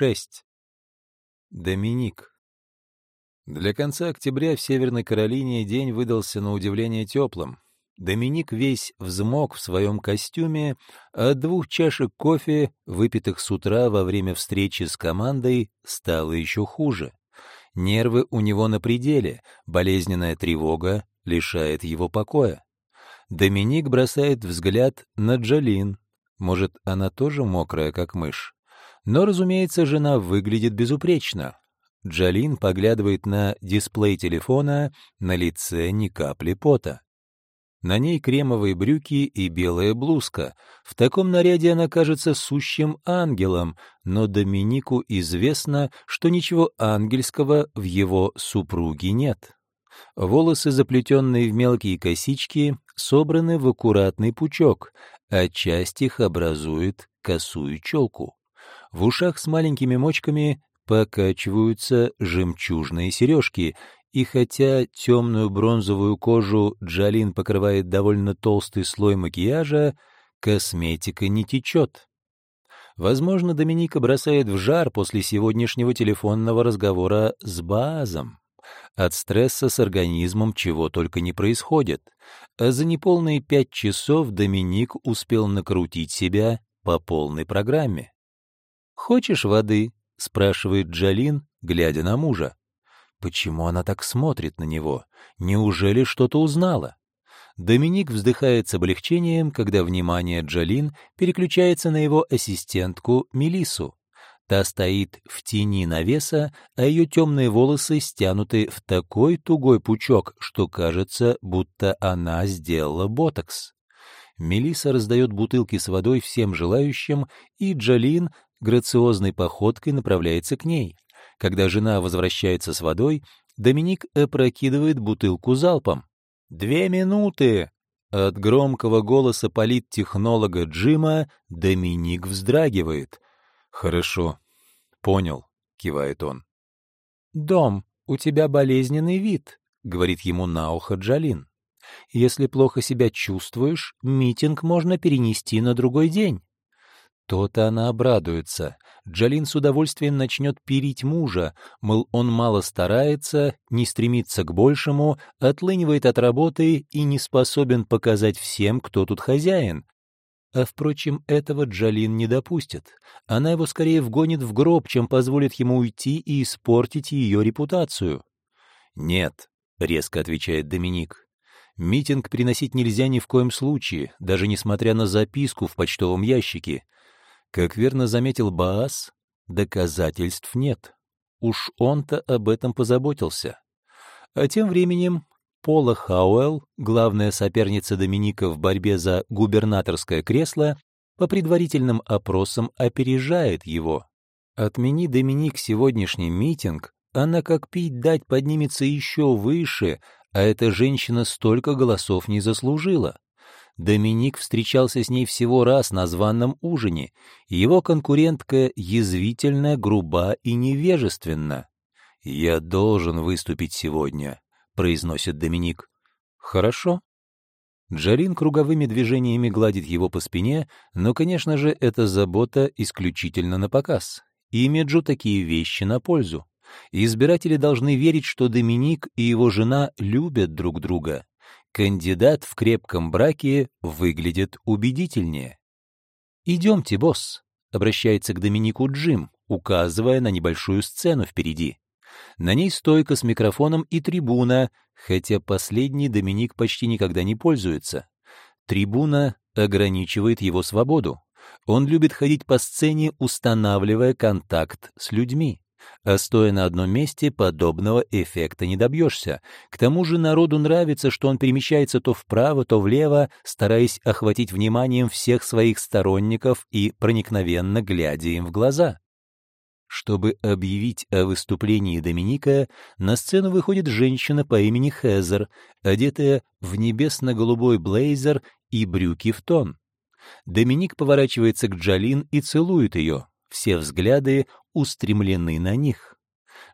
6. Доминик. Для конца октября в Северной Каролине день выдался на удивление теплым. Доминик весь взмок в своем костюме, а двух чашек кофе, выпитых с утра во время встречи с командой, стало еще хуже. Нервы у него на пределе, болезненная тревога лишает его покоя. Доминик бросает взгляд на Джалин. Может, она тоже мокрая, как мышь? Но, разумеется, жена выглядит безупречно. Джалин поглядывает на дисплей телефона, на лице ни капли пота. На ней кремовые брюки и белая блузка. В таком наряде она кажется сущим ангелом, но Доминику известно, что ничего ангельского в его супруге нет. Волосы, заплетенные в мелкие косички, собраны в аккуратный пучок, а часть их образует косую челку. В ушах с маленькими мочками покачиваются жемчужные сережки, и хотя темную бронзовую кожу Джалин покрывает довольно толстый слой макияжа, косметика не течет. Возможно, Доминика бросает в жар после сегодняшнего телефонного разговора с Баазом. От стресса с организмом чего только не происходит. А за неполные пять часов Доминик успел накрутить себя по полной программе. «Хочешь воды?» — спрашивает Джалин, глядя на мужа. Почему она так смотрит на него? Неужели что-то узнала? Доминик вздыхает с облегчением, когда внимание Джалин переключается на его ассистентку Мелису. Та стоит в тени навеса, а ее темные волосы стянуты в такой тугой пучок, что кажется, будто она сделала ботокс. Мелиса раздает бутылки с водой всем желающим, и Джалин грациозной походкой направляется к ней. Когда жена возвращается с водой, Доминик опрокидывает бутылку залпом. «Две минуты!» От громкого голоса политтехнолога Джима Доминик вздрагивает. «Хорошо, понял», — кивает он. «Дом, у тебя болезненный вид», — говорит ему на ухо Джалин. «Если плохо себя чувствуешь, митинг можно перенести на другой день». То-то она обрадуется. Джалин с удовольствием начнет пирить мужа, мол, он мало старается, не стремится к большему, отлынивает от работы и не способен показать всем, кто тут хозяин. А, впрочем, этого Джалин не допустит. Она его скорее вгонит в гроб, чем позволит ему уйти и испортить ее репутацию. «Нет», — резко отвечает Доминик. «Митинг приносить нельзя ни в коем случае, даже несмотря на записку в почтовом ящике. Как верно заметил Баас, доказательств нет. Уж он-то об этом позаботился. А тем временем Пола Хауэлл, главная соперница Доминика в борьбе за губернаторское кресло, по предварительным опросам опережает его. Отмени Доминик сегодняшний митинг, она как пить дать поднимется еще выше, а эта женщина столько голосов не заслужила. Доминик встречался с ней всего раз на званном ужине. Его конкурентка язвительно, груба и невежественна. «Я должен выступить сегодня», — произносит Доминик. «Хорошо». Джарин круговыми движениями гладит его по спине, но, конечно же, эта забота исключительно на показ. Имиджу такие вещи на пользу. Избиратели должны верить, что Доминик и его жена любят друг друга кандидат в крепком браке выглядит убедительнее. «Идемте, босс», — обращается к Доминику Джим, указывая на небольшую сцену впереди. На ней стойка с микрофоном и трибуна, хотя последний Доминик почти никогда не пользуется. Трибуна ограничивает его свободу. Он любит ходить по сцене, устанавливая контакт с людьми. А стоя на одном месте, подобного эффекта не добьешься. К тому же народу нравится, что он перемещается то вправо, то влево, стараясь охватить вниманием всех своих сторонников и проникновенно глядя им в глаза. Чтобы объявить о выступлении Доминика, на сцену выходит женщина по имени Хезер, одетая в небесно-голубой блейзер и брюки в тон. Доминик поворачивается к Джалин и целует ее. Все взгляды устремлены на них.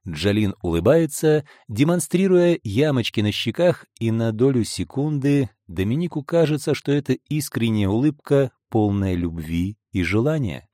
Джалин улыбается, демонстрируя ямочки на щеках, и на долю секунды Доминику кажется, что это искренняя улыбка, полная любви и желания.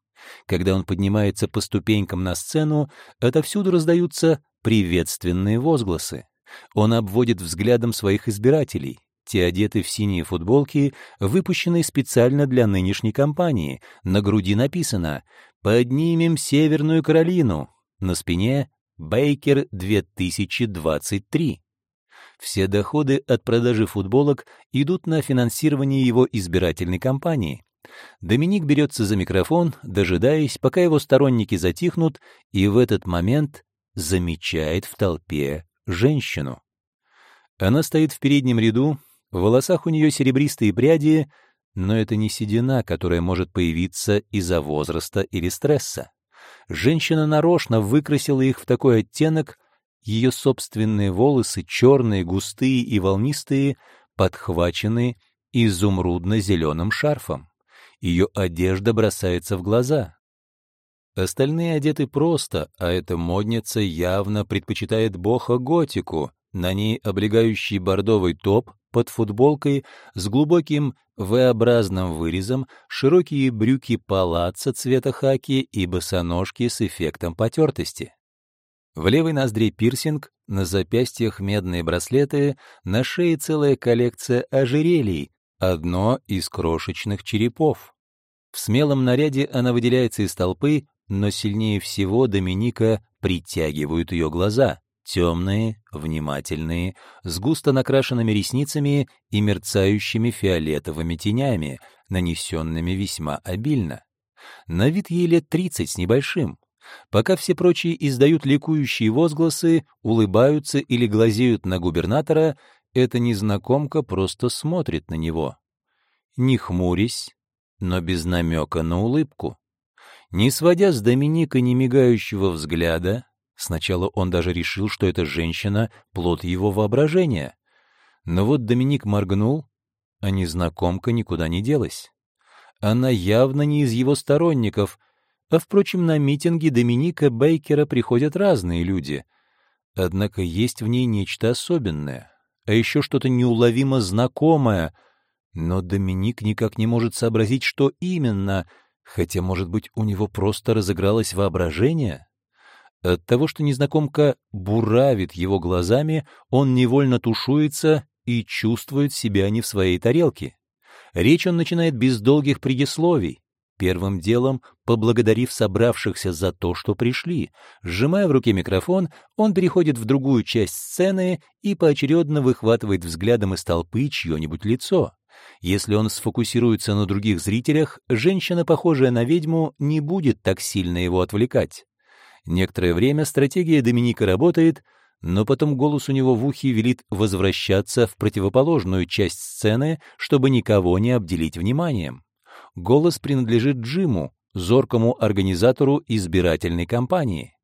Когда он поднимается по ступенькам на сцену, отовсюду раздаются приветственные возгласы. Он обводит взглядом своих избирателей. Те одеты в синие футболки, выпущенные специально для нынешней кампании. На груди написано «Поднимем Северную Каролину». На спине «Бейкер 2023». Все доходы от продажи футболок идут на финансирование его избирательной кампании. Доминик берется за микрофон, дожидаясь, пока его сторонники затихнут, и в этот момент замечает в толпе женщину. Она стоит в переднем ряду, в волосах у нее серебристые пряди, но это не седина, которая может появиться из-за возраста или стресса. Женщина нарочно выкрасила их в такой оттенок, ее собственные волосы, черные, густые и волнистые, подхвачены изумрудно-зеленым шарфом. Ее одежда бросается в глаза. Остальные одеты просто, а эта модница явно предпочитает бохо-готику, на ней облегающий бордовый топ под футболкой с глубоким V-образным вырезом, широкие брюки палаца цвета хаки и босоножки с эффектом потертости. В левой ноздре пирсинг, на запястьях медные браслеты, на шее целая коллекция ожерелий, одно из крошечных черепов. В смелом наряде она выделяется из толпы, но сильнее всего Доминика притягивают ее глаза, темные, внимательные, с густо накрашенными ресницами и мерцающими фиолетовыми тенями, нанесенными весьма обильно. На вид ей лет тридцать с небольшим. Пока все прочие издают ликующие возгласы, улыбаются или глазеют на губернатора, эта незнакомка просто смотрит на него. Не хмурясь, но без намека на улыбку. Не сводя с Доминика немигающего взгляда, сначала он даже решил, что эта женщина — плод его воображения. Но вот Доминик моргнул, а незнакомка никуда не делась. Она явно не из его сторонников — а, впрочем, на митинги Доминика Бейкера приходят разные люди. Однако есть в ней нечто особенное, а еще что-то неуловимо знакомое. Но Доминик никак не может сообразить, что именно, хотя, может быть, у него просто разыгралось воображение. От того, что незнакомка буравит его глазами, он невольно тушуется и чувствует себя не в своей тарелке. Речь он начинает без долгих предисловий. Первым делом, поблагодарив собравшихся за то, что пришли, сжимая в руке микрофон, он переходит в другую часть сцены и поочередно выхватывает взглядом из толпы чье-нибудь лицо. Если он сфокусируется на других зрителях, женщина, похожая на ведьму, не будет так сильно его отвлекать. Некоторое время стратегия Доминика работает, но потом голос у него в ухе велит возвращаться в противоположную часть сцены, чтобы никого не обделить вниманием голос принадлежит Джиму, зоркому организатору избирательной кампании.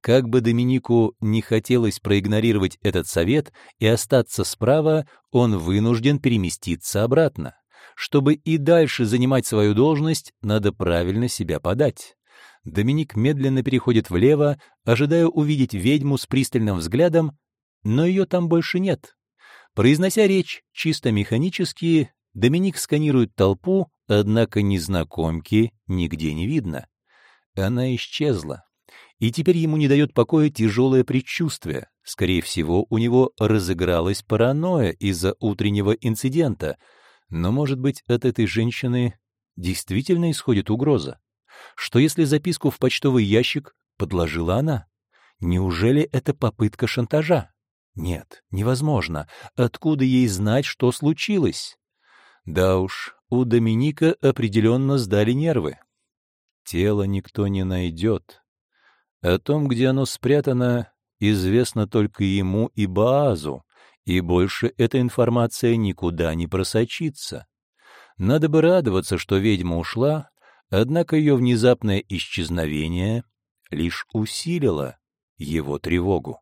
Как бы Доминику не хотелось проигнорировать этот совет и остаться справа, он вынужден переместиться обратно. Чтобы и дальше занимать свою должность, надо правильно себя подать. Доминик медленно переходит влево, ожидая увидеть ведьму с пристальным взглядом, но ее там больше нет. Произнося речь чисто механически, Доминик сканирует толпу, однако незнакомки нигде не видно. Она исчезла. И теперь ему не дает покоя тяжелое предчувствие. Скорее всего, у него разыгралась паранойя из-за утреннего инцидента. Но, может быть, от этой женщины действительно исходит угроза? Что если записку в почтовый ящик подложила она? Неужели это попытка шантажа? Нет, невозможно. Откуда ей знать, что случилось? Да уж, у Доминика определенно сдали нервы. Тело никто не найдет. О том, где оно спрятано, известно только ему и Баазу, и больше эта информация никуда не просочится. Надо бы радоваться, что ведьма ушла, однако ее внезапное исчезновение лишь усилило его тревогу.